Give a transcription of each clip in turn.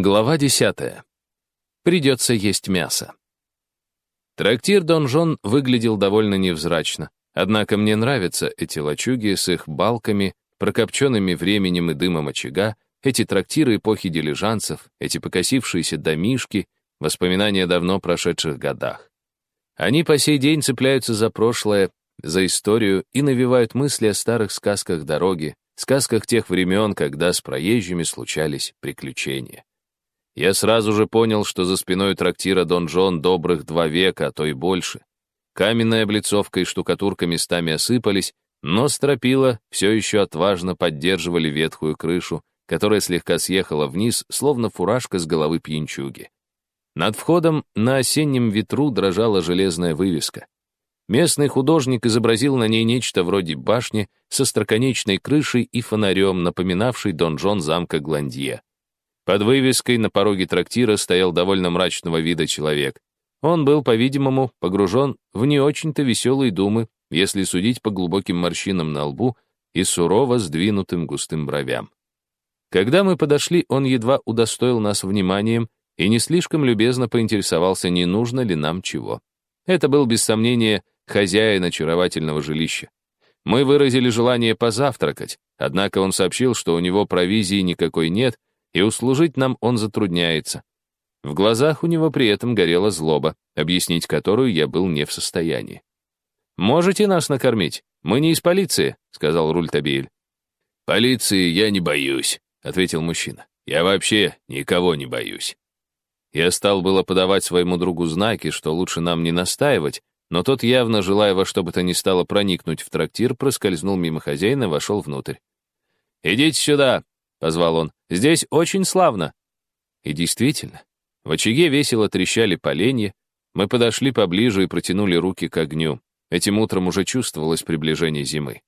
Глава десятая. Придется есть мясо. Трактир Дон Жон выглядел довольно невзрачно. Однако мне нравятся эти лачуги с их балками, прокопченными временем и дымом очага, эти трактиры эпохи дилижанцев, эти покосившиеся домишки, воспоминания давно прошедших годах. Они по сей день цепляются за прошлое, за историю и навевают мысли о старых сказках дороги, сказках тех времен, когда с проезжими случались приключения. Я сразу же понял, что за спиной трактира Дон Джон добрых два века, а то и больше. Каменная облицовка и штукатурка местами осыпались, но стропила все еще отважно поддерживали ветхую крышу, которая слегка съехала вниз, словно фуражка с головы пьянчуги. Над входом на осеннем ветру дрожала железная вывеска. Местный художник изобразил на ней нечто вроде башни со строконечной крышей и фонарем, напоминавший донжон замка Гландье. Под вывеской на пороге трактира стоял довольно мрачного вида человек. Он был, по-видимому, погружен в не очень-то веселые думы, если судить по глубоким морщинам на лбу и сурово сдвинутым густым бровям. Когда мы подошли, он едва удостоил нас вниманием и не слишком любезно поинтересовался, не нужно ли нам чего. Это был, без сомнения, хозяин очаровательного жилища. Мы выразили желание позавтракать, однако он сообщил, что у него провизии никакой нет, и услужить нам он затрудняется. В глазах у него при этом горела злоба, объяснить которую я был не в состоянии. «Можете нас накормить? Мы не из полиции», — сказал Рультабиль. «Полиции я не боюсь», — ответил мужчина. «Я вообще никого не боюсь». Я стал было подавать своему другу знаки, что лучше нам не настаивать, но тот, явно желая во что бы то ни стало проникнуть в трактир, проскользнул мимо хозяина и вошел внутрь. «Идите сюда», — позвал он. «Здесь очень славно». И действительно, в очаге весело трещали поленья. Мы подошли поближе и протянули руки к огню. Этим утром уже чувствовалось приближение зимы.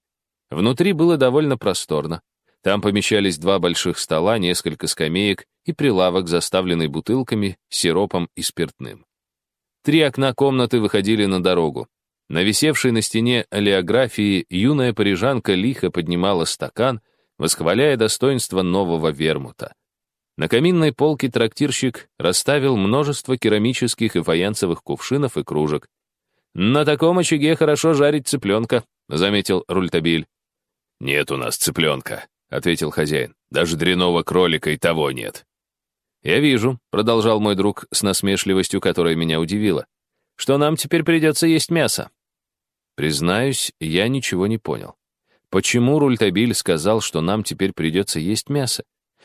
Внутри было довольно просторно. Там помещались два больших стола, несколько скамеек и прилавок, заставленный бутылками, сиропом и спиртным. Три окна комнаты выходили на дорогу. На висевшей на стене олеографии юная парижанка лихо поднимала стакан, восхваляя достоинство нового вермута. На каминной полке трактирщик расставил множество керамических и фаянсовых кувшинов и кружек. «На таком очаге хорошо жарить цыпленка», — заметил Рультабиль. «Нет у нас цыпленка», — ответил хозяин. «Даже дряного кролика и того нет». «Я вижу», — продолжал мой друг с насмешливостью, которая меня удивила, «что нам теперь придется есть мясо». Признаюсь, я ничего не понял. Почему Рультабиль сказал, что нам теперь придется есть мясо?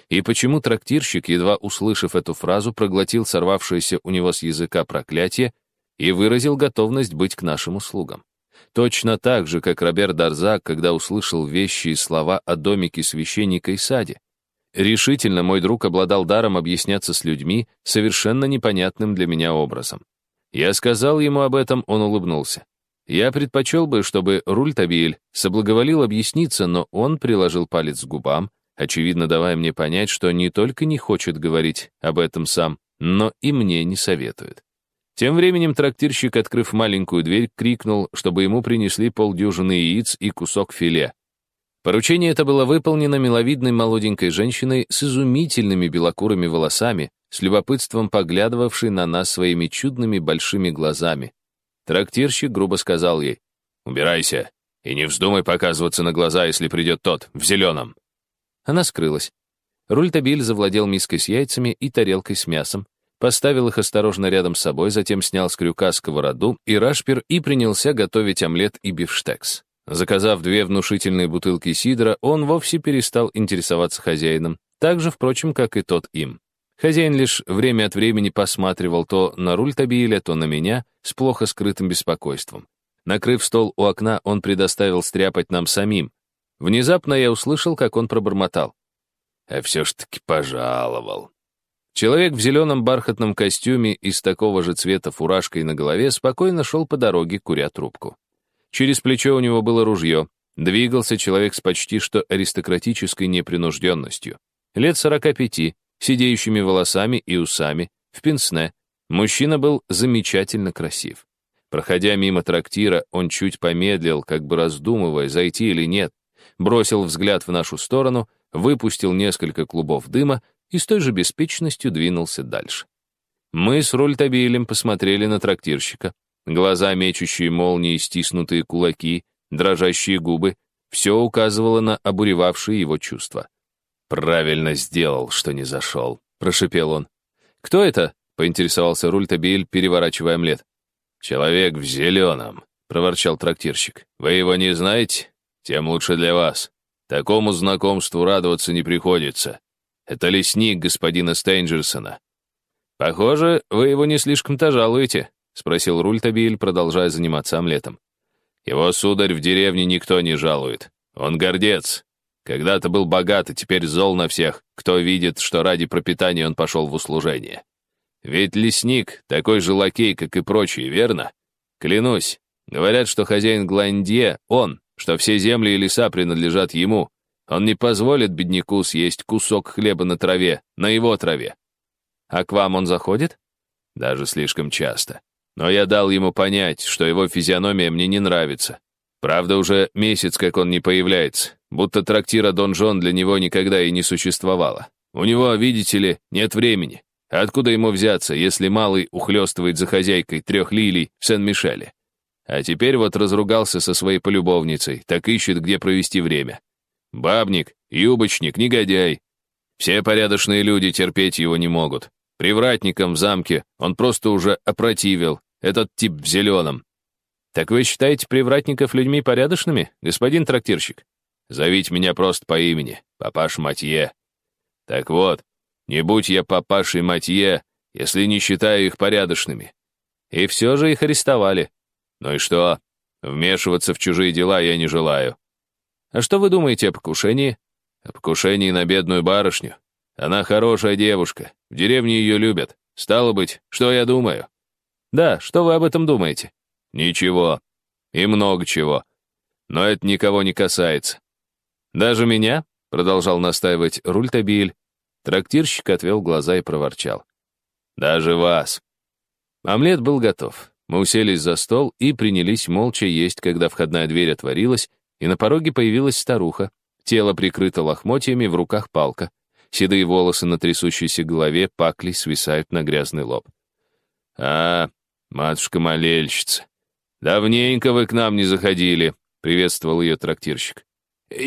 И почему трактирщик, едва услышав эту фразу, проглотил сорвавшееся у него с языка проклятие и выразил готовность быть к нашим услугам? Точно так же, как Роберт Дарзак, когда услышал вещи и слова о домике священника и саде. Решительно мой друг обладал даром объясняться с людьми совершенно непонятным для меня образом. Я сказал ему об этом, он улыбнулся. Я предпочел бы, чтобы Рультабиль соблаговолил объясниться, но он приложил палец к губам, очевидно давая мне понять, что не только не хочет говорить об этом сам, но и мне не советует. Тем временем трактирщик, открыв маленькую дверь, крикнул, чтобы ему принесли полдюжины яиц и кусок филе. Поручение это было выполнено миловидной молоденькой женщиной с изумительными белокурыми волосами, с любопытством поглядывавшей на нас своими чудными большими глазами, Трактирщик грубо сказал ей, «Убирайся и не вздумай показываться на глаза, если придет тот, в зеленом». Она скрылась. Рультабиль завладел миской с яйцами и тарелкой с мясом, поставил их осторожно рядом с собой, затем снял с крюка сковороду и рашпер и принялся готовить омлет и бифштекс. Заказав две внушительные бутылки сидра, он вовсе перестал интересоваться хозяином, так же, впрочем, как и тот им. Хозяин лишь время от времени посматривал то на руль Табиеля, то на меня с плохо скрытым беспокойством. Накрыв стол у окна, он предоставил стряпать нам самим. Внезапно я услышал, как он пробормотал. «А все ж таки пожаловал». Человек в зеленом бархатном костюме и с такого же цвета фуражкой на голове спокойно шел по дороге, куря трубку. Через плечо у него было ружье. Двигался человек с почти что аристократической непринужденностью. Лет сорока пяти, сидеющими волосами и усами, в пенсне. Мужчина был замечательно красив. Проходя мимо трактира, он чуть помедлил, как бы раздумывая, зайти или нет, бросил взгляд в нашу сторону, выпустил несколько клубов дыма и с той же беспечностью двинулся дальше. Мы с Рультабилем посмотрели на трактирщика. Глаза, мечущие молнии, стиснутые кулаки, дрожащие губы — все указывало на обуревавшие его чувства. «Правильно сделал, что не зашел», — прошипел он. «Кто это?» — поинтересовался Рультабиль, переворачивая омлет. «Человек в зеленом», — проворчал трактирщик. «Вы его не знаете? Тем лучше для вас. Такому знакомству радоваться не приходится. Это лесник господина Стейнджерсона». «Похоже, вы его не слишком-то жалуете», — спросил Рультабиль, продолжая заниматься омлетом. «Его, сударь, в деревне никто не жалует. Он гордец. Когда-то был богат, и теперь зол на всех, кто видит, что ради пропитания он пошел в услужение. Ведь лесник такой же лакей, как и прочие, верно? Клянусь, говорят, что хозяин Гландье — он, что все земли и леса принадлежат ему. Он не позволит бедняку съесть кусок хлеба на траве, на его траве. А к вам он заходит? Даже слишком часто. Но я дал ему понять, что его физиономия мне не нравится. Правда, уже месяц, как он не появляется, будто трактира Дон Жон для него никогда и не существовало. У него, видите ли, нет времени. Откуда ему взяться, если малый ухлёстывает за хозяйкой трех лилий в Сен-Мишеле? А теперь вот разругался со своей полюбовницей, так ищет, где провести время. Бабник, юбочник, негодяй. Все порядочные люди терпеть его не могут. Привратником в замке он просто уже опротивил, этот тип в зеленом. Так вы считаете привратников людьми порядочными, господин трактирщик? Зовите меня просто по имени, папаш Матье. Так вот, не будь я папашей Матье, если не считаю их порядочными. И все же их арестовали. Ну и что? Вмешиваться в чужие дела я не желаю. А что вы думаете о покушении? О покушении на бедную барышню. Она хорошая девушка, в деревне ее любят. Стало быть, что я думаю? Да, что вы об этом думаете? Ничего. И много чего. Но это никого не касается. Даже меня, продолжал настаивать Рультабиль, трактирщик отвел глаза и проворчал. Даже вас. Омлет был готов. Мы уселись за стол и принялись молча есть, когда входная дверь отворилась, и на пороге появилась старуха. Тело прикрыто лохмотьями, в руках палка. Седые волосы на трясущейся голове пакли свисают на грязный лоб. «А, матушка-молельщица, давненько вы к нам не заходили», — приветствовал ее трактирщик.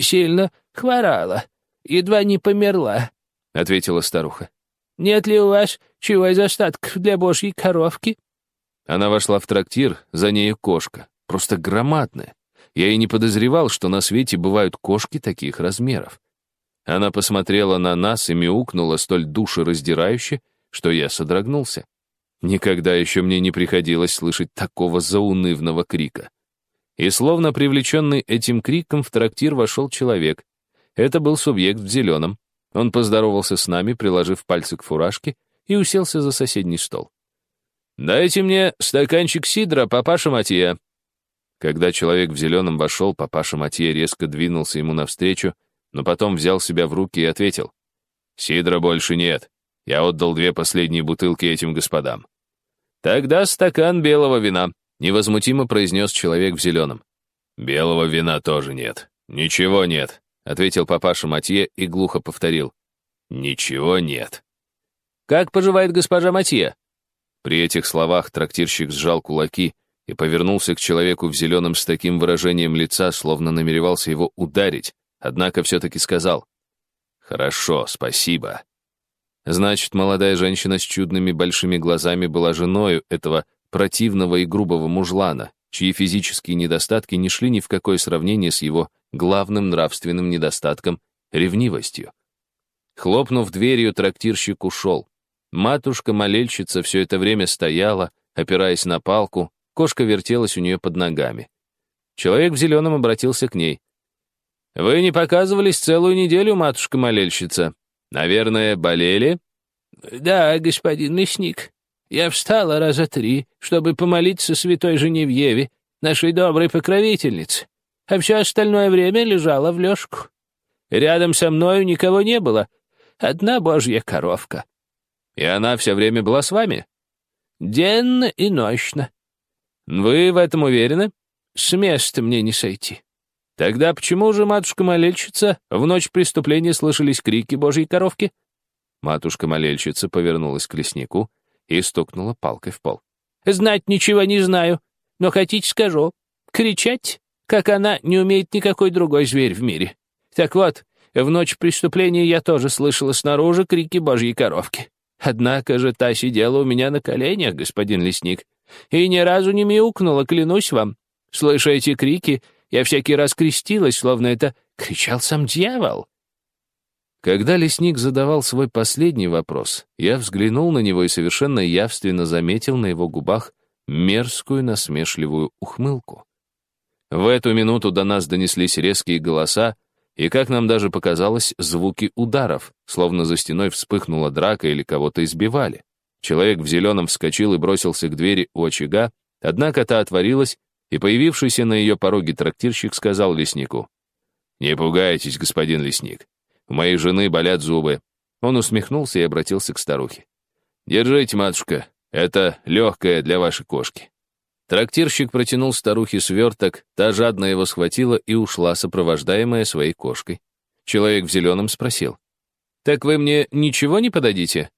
«Сильно хворала, едва не померла», — ответила старуха. «Нет ли у вас чего из остатков для божьей коровки?» Она вошла в трактир, за нею кошка, просто громадная. Я и не подозревал, что на свете бывают кошки таких размеров. Она посмотрела на нас и мяукнула столь душераздирающе, что я содрогнулся. Никогда еще мне не приходилось слышать такого заунывного крика. И словно привлеченный этим криком в трактир вошел человек. Это был субъект в зеленом. Он поздоровался с нами, приложив пальцы к фуражке, и уселся за соседний стол. «Дайте мне стаканчик сидра, папаша Матье». Когда человек в зеленом вошел, папаша Матье резко двинулся ему навстречу, но потом взял себя в руки и ответил. «Сидра больше нет. Я отдал две последние бутылки этим господам». «Тогда стакан белого вина», — невозмутимо произнес человек в зеленом. «Белого вина тоже нет. Ничего нет», — ответил папаша Матье и глухо повторил. «Ничего нет». «Как поживает госпожа Матье?» При этих словах трактирщик сжал кулаки и повернулся к человеку в зеленом с таким выражением лица, словно намеревался его ударить, однако все-таки сказал «Хорошо, спасибо». Значит, молодая женщина с чудными большими глазами была женою этого противного и грубого мужлана, чьи физические недостатки не шли ни в какое сравнение с его главным нравственным недостатком — ревнивостью. Хлопнув дверью, трактирщик ушел. Матушка-молельщица все это время стояла, опираясь на палку, кошка вертелась у нее под ногами. Человек в зеленом обратился к ней. «Вы не показывались целую неделю, матушка-молельщица. Наверное, болели?» «Да, господин мясник. Я встала раза три, чтобы помолиться святой Женевьеве, нашей доброй покровительнице, а все остальное время лежала в лёжку. Рядом со мною никого не было, одна божья коровка. И она все время была с вами? Денно и ночно. Вы в этом уверены? С места мне не сойти. Тогда почему же, матушка-молельщица, в ночь преступления слышались крики божьей коровки? Матушка-молельщица повернулась к леснику и стукнула палкой в пол. «Знать ничего не знаю, но хотите скажу. Кричать, как она, не умеет никакой другой зверь в мире. Так вот, в ночь преступления я тоже слышала снаружи крики божьей коровки. Однако же та сидела у меня на коленях, господин лесник, и ни разу не мяукнула, клянусь вам. Слыша эти крики, я всякий раз крестилась, словно это кричал сам дьявол. Когда лесник задавал свой последний вопрос, я взглянул на него и совершенно явственно заметил на его губах мерзкую насмешливую ухмылку. В эту минуту до нас донеслись резкие голоса, и, как нам даже показалось, звуки ударов, словно за стеной вспыхнула драка или кого-то избивали. Человек в зеленом вскочил и бросился к двери у очага, однако та отворилась, и появившийся на ее пороге трактирщик сказал леснику, «Не пугайтесь, господин лесник, у моей жены болят зубы». Он усмехнулся и обратился к старухе. «Держите, матушка, это легкое для вашей кошки». Трактирщик протянул старухе сверток, та жадно его схватила и ушла, сопровождаемая своей кошкой. Человек в зеленом спросил. «Так вы мне ничего не подадите?»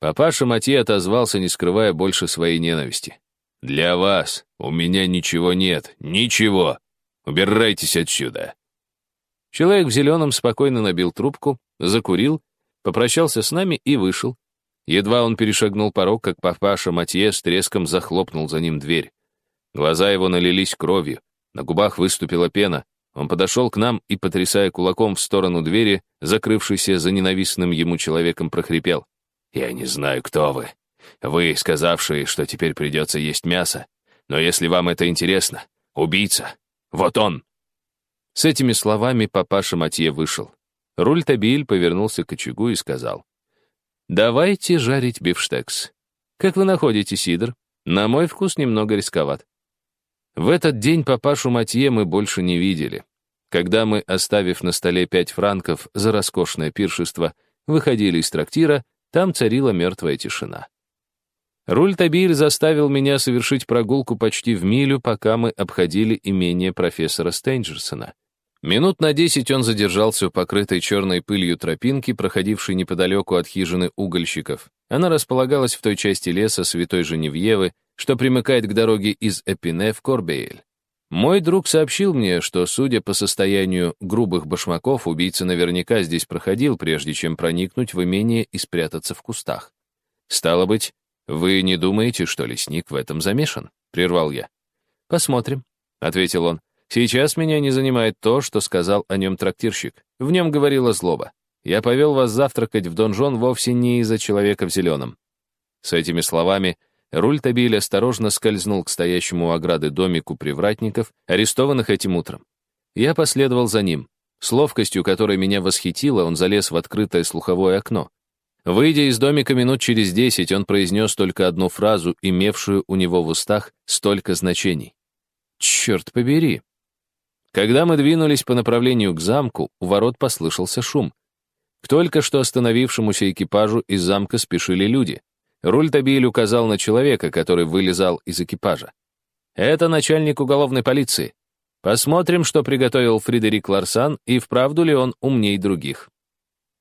Папаша Матье отозвался, не скрывая больше своей ненависти. «Для вас у меня ничего нет, ничего. Убирайтесь отсюда». Человек в зеленом спокойно набил трубку, закурил, попрощался с нами и вышел. Едва он перешагнул порог, как папаша Матье с треском захлопнул за ним дверь. Глаза его налились кровью, на губах выступила пена. Он подошел к нам и, потрясая кулаком в сторону двери, закрывшийся за ненавистным ему человеком, прохрипел. «Я не знаю, кто вы. Вы, сказавшие, что теперь придется есть мясо. Но если вам это интересно, убийца. Вот он!» С этими словами папаша Матье вышел. Руль Табиль повернулся к очагу и сказал. «Давайте жарить бифштекс. Как вы находите, Сидор? На мой вкус немного рисковат. В этот день папашу Матье мы больше не видели. Когда мы, оставив на столе пять франков за роскошное пиршество, выходили из трактира, там царила мертвая тишина. Руль Табиль заставил меня совершить прогулку почти в милю, пока мы обходили имение профессора Стейнджерсона. Минут на десять он задержался у покрытой черной пылью тропинки, проходившей неподалеку от хижины угольщиков. Она располагалась в той части леса Святой Женевьевы, что примыкает к дороге из Эпине в Корбеэль. Мой друг сообщил мне, что, судя по состоянию грубых башмаков, убийца наверняка здесь проходил, прежде чем проникнуть в имение и спрятаться в кустах. «Стало быть, вы не думаете, что лесник в этом замешан?» — прервал я. «Посмотрим», — ответил он. «Сейчас меня не занимает то, что сказал о нем трактирщик. В нем говорила злоба. Я повел вас завтракать в донжон вовсе не из-за человека в зеленом». С этими словами Руль Табиль осторожно скользнул к стоящему у ограды домику привратников, арестованных этим утром. Я последовал за ним. С ловкостью, которая меня восхитила, он залез в открытое слуховое окно. Выйдя из домика минут через десять, он произнес только одну фразу, имевшую у него в устах столько значений. «Черт побери!» Когда мы двинулись по направлению к замку, у ворот послышался шум. К только что остановившемуся экипажу из замка спешили люди. Рультабиль указал на человека, который вылезал из экипажа. «Это начальник уголовной полиции. Посмотрим, что приготовил Фредерик Ларсан и вправду ли он умней других».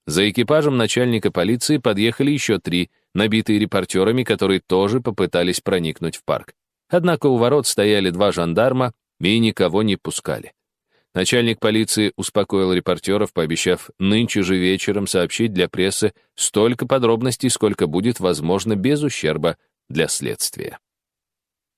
За экипажем начальника полиции подъехали еще три, набитые репортерами, которые тоже попытались проникнуть в парк. Однако у ворот стояли два жандарма и никого не пускали. Начальник полиции успокоил репортеров, пообещав нынче же вечером сообщить для прессы столько подробностей, сколько будет возможно без ущерба для следствия.